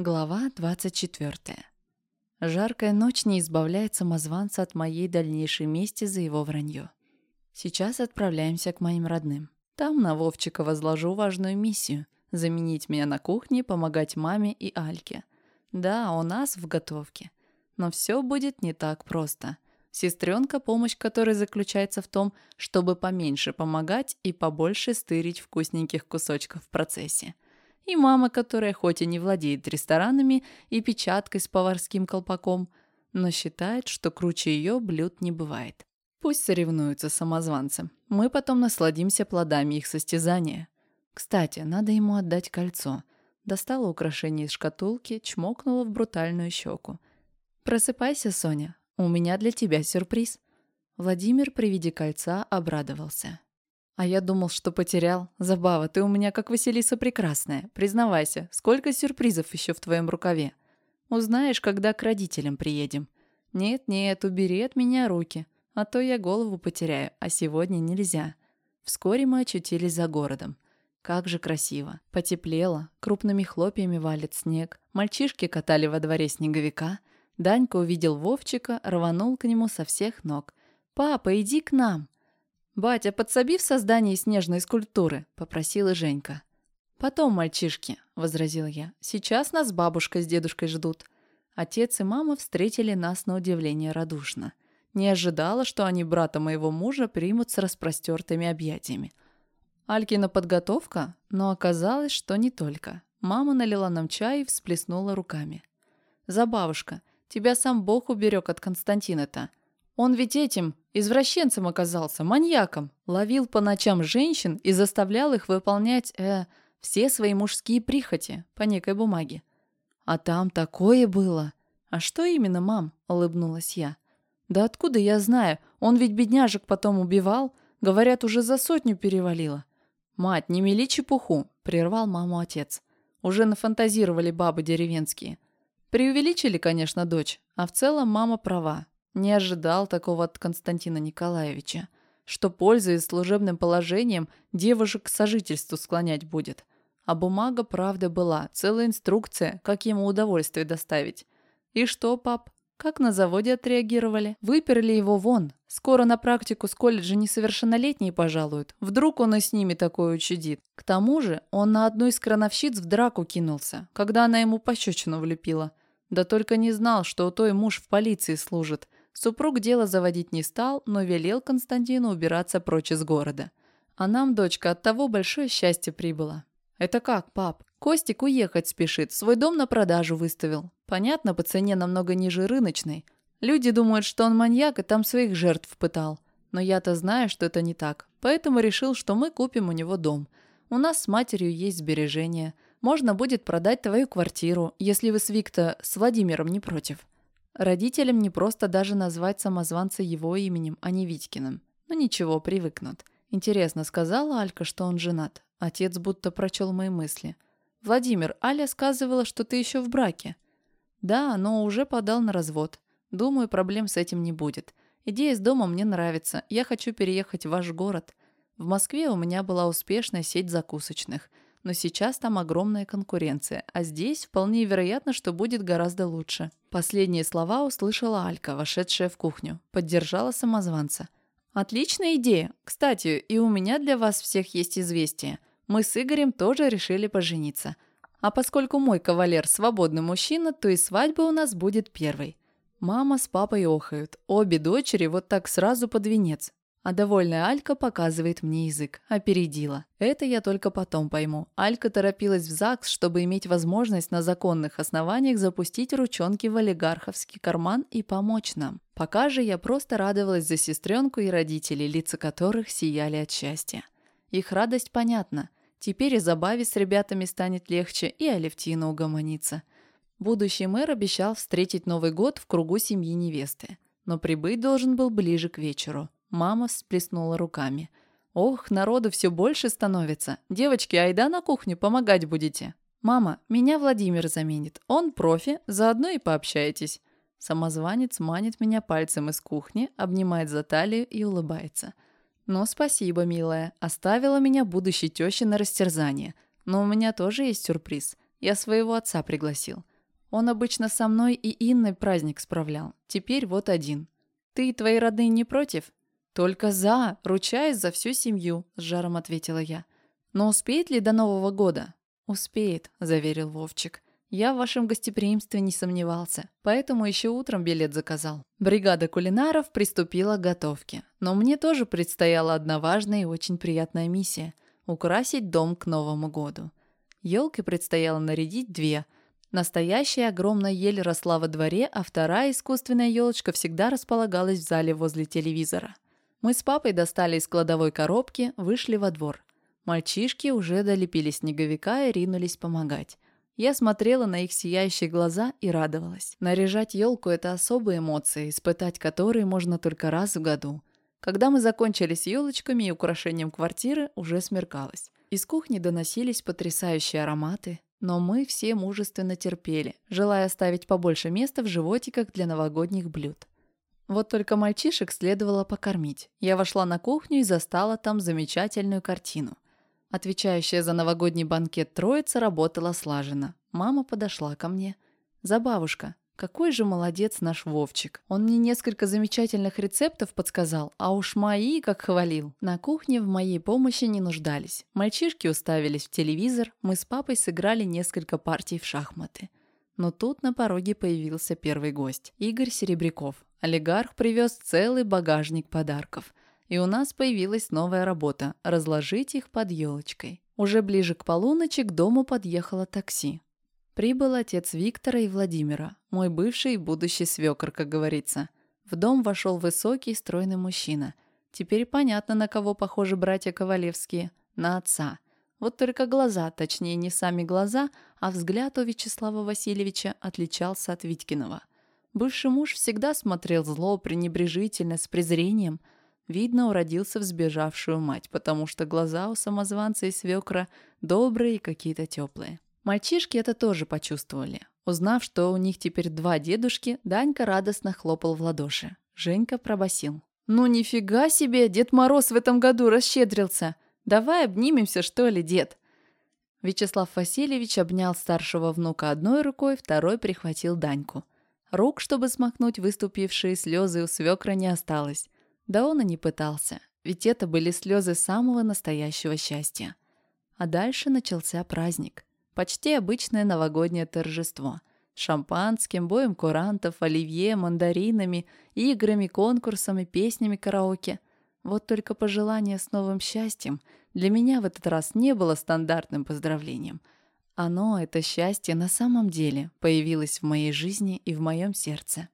Глава 24. Жаркая ночь не избавляет самозванца от моей дальнейшей мести за его вранье. Сейчас отправляемся к моим родным. Там на Вовчика возложу важную миссию – заменить меня на кухне, помогать маме и Альке. Да, у нас в готовке. Но все будет не так просто. Сестренка, помощь которой заключается в том, чтобы поменьше помогать и побольше стырить вкусненьких кусочков в процессе – и мама, которая хоть и не владеет ресторанами и печаткой с поварским колпаком, но считает, что круче ее блюд не бывает. Пусть соревнуются самозванцы. Мы потом насладимся плодами их состязания. Кстати, надо ему отдать кольцо. Достала украшение из шкатулки, чмокнула в брутальную щеку. «Просыпайся, Соня. У меня для тебя сюрприз». Владимир при виде кольца обрадовался. А я думал, что потерял. Забава, ты у меня как Василиса Прекрасная. Признавайся, сколько сюрпризов еще в твоем рукаве? Узнаешь, когда к родителям приедем. Нет-нет, убери от меня руки, а то я голову потеряю, а сегодня нельзя. Вскоре мы очутились за городом. Как же красиво. Потеплело, крупными хлопьями валит снег. Мальчишки катали во дворе снеговика. Данька увидел Вовчика, рванул к нему со всех ног. «Папа, иди к нам!» «Батя, подсоби в создании снежной скульптуры», — попросила Женька. «Потом, мальчишки», — возразил я. «Сейчас нас бабушка с дедушкой ждут». Отец и мама встретили нас на удивление радушно. Не ожидала, что они брата моего мужа примут с распростертыми объятиями. Алькина подготовка, но оказалось, что не только. Мама налила нам чай и всплеснула руками. «Забавушка, тебя сам Бог уберег от Константина-то. Он ведь этим извращенцем оказался, маньяком. Ловил по ночам женщин и заставлял их выполнять, э, все свои мужские прихоти по некой бумаге. А там такое было. А что именно, мам? Улыбнулась я. Да откуда я знаю? Он ведь бедняжек потом убивал. Говорят, уже за сотню перевалило. Мать, не мели чепуху, прервал маму отец. Уже нафантазировали бабы деревенские. Преувеличили, конечно, дочь, а в целом мама права. Не ожидал такого от Константина Николаевича, что, пользуясь служебным положением, девушек к сожительству склонять будет. А бумага, правда, была, целая инструкция, как ему удовольствие доставить. И что, пап, как на заводе отреагировали? Выперли его вон. Скоро на практику с колледжа несовершеннолетние пожалуют. Вдруг он и с ними такое учудит. К тому же он на одну из крановщиц в драку кинулся, когда она ему пощечину влепила. Да только не знал, что у той муж в полиции служит. Супруг дело заводить не стал, но велел Константину убираться прочь из города. А нам, дочка, от того большое счастье прибыло. Это как, пап? Костик уехать спешит, свой дом на продажу выставил. Понятно, по цене намного ниже рыночной. Люди думают, что он маньяк и там своих жертв пытал. Но я-то знаю, что это не так. Поэтому решил, что мы купим у него дом. У нас с матерью есть сбережения. Можно будет продать твою квартиру, если вы с Викто с Владимиром не против. Родителям не просто даже назвать самозванца его именем, а не Витькиным. Но ну, ничего, привыкнут. Интересно, сказала Алька, что он женат? Отец будто прочел мои мысли. «Владимир, Аля сказывала, что ты еще в браке». «Да, но уже подал на развод. Думаю, проблем с этим не будет. Идея с домом мне нравится. Я хочу переехать в ваш город. В Москве у меня была успешная сеть закусочных. Но сейчас там огромная конкуренция, а здесь вполне вероятно, что будет гораздо лучше. Последние слова услышала Алька, вошедшая в кухню. Поддержала самозванца. «Отличная идея. Кстати, и у меня для вас всех есть известие. Мы с Игорем тоже решили пожениться. А поскольку мой кавалер свободный мужчина, то и свадьба у нас будет первой. Мама с папой охают. Обе дочери вот так сразу под венец. А довольная Алька показывает мне язык. Опередила. Это я только потом пойму. Алька торопилась в ЗАГС, чтобы иметь возможность на законных основаниях запустить ручонки в олигарховский карман и помочь нам. Пока же я просто радовалась за сестренку и родителей, лица которых сияли от счастья. Их радость понятна. Теперь и забаве с ребятами станет легче, и Алевтина угомонится. Будущий мэр обещал встретить Новый год в кругу семьи невесты. Но прибыть должен был ближе к вечеру. Мама всплеснула руками. «Ох, народу все больше становится. Девочки, айда на кухню, помогать будете». «Мама, меня Владимир заменит. Он профи, заодно и пообщаетесь». Самозванец манит меня пальцем из кухни, обнимает за талию и улыбается. «Ну, спасибо, милая. Оставила меня будущей тещи на растерзание. Но у меня тоже есть сюрприз. Я своего отца пригласил. Он обычно со мной и Инной праздник справлял. Теперь вот один. Ты и твои родные не против? Только за, ручаюсь за всю семью, с жаром ответила я. Но успеет ли до Нового года? Успеет, заверил Вовчик. Я в вашем гостеприимстве не сомневался, поэтому еще утром билет заказал. Бригада кулинаров приступила к готовке. Но мне тоже предстояла одна важная и очень приятная миссия – украсить дом к Новому году. Елки предстояло нарядить две. Настоящая огромная ель росла во дворе, а вторая искусственная елочка всегда располагалась в зале возле телевизора. Мы с папой достали из кладовой коробки, вышли во двор. Мальчишки уже долепили снеговика и ринулись помогать. Я смотрела на их сияющие глаза и радовалась. Наряжать елку – это особые эмоции, испытать которые можно только раз в году. Когда мы закончили с елочками и украшением квартиры, уже смеркалось. Из кухни доносились потрясающие ароматы, но мы все мужественно терпели, желая оставить побольше места в животиках для новогодних блюд. Вот только мальчишек следовало покормить. Я вошла на кухню и застала там замечательную картину – Отвечающая за новогодний банкет троица работала слаженно. Мама подошла ко мне. «Забавушка, какой же молодец наш Вовчик. Он мне несколько замечательных рецептов подсказал, а уж мои как хвалил. На кухне в моей помощи не нуждались. Мальчишки уставились в телевизор, мы с папой сыграли несколько партий в шахматы. Но тут на пороге появился первый гость – Игорь Серебряков. Олигарх привез целый багажник подарков – и у нас появилась новая работа – разложить их под елочкой. Уже ближе к полуночи к дому подъехало такси. Прибыл отец Виктора и Владимира, мой бывший и будущий свекр, как говорится. В дом вошел высокий, стройный мужчина. Теперь понятно, на кого похожи братья Ковалевские. На отца. Вот только глаза, точнее не сами глаза, а взгляд у Вячеслава Васильевича отличался от Витькиного. Бывший муж всегда смотрел зло, пренебрежительно, с презрением – Видно, уродился в сбежавшую мать, потому что глаза у самозванца и свекра добрые и какие-то теплые. Мальчишки это тоже почувствовали. Узнав, что у них теперь два дедушки, Данька радостно хлопал в ладоши. Женька пробасил. «Ну нифига себе, Дед Мороз в этом году расщедрился! Давай обнимемся, что ли, дед?» Вячеслав Васильевич обнял старшего внука одной рукой, второй прихватил Даньку. Рук, чтобы смахнуть выступившие слезы, у свекра не осталось. Да он и не пытался, ведь это были слезы самого настоящего счастья. А дальше начался праздник. Почти обычное новогоднее торжество. Шампанским, боем курантов, оливье, мандаринами, играми, конкурсами, песнями караоке. Вот только пожелание с новым счастьем для меня в этот раз не было стандартным поздравлением. Оно, это счастье, на самом деле появилось в моей жизни и в моем сердце.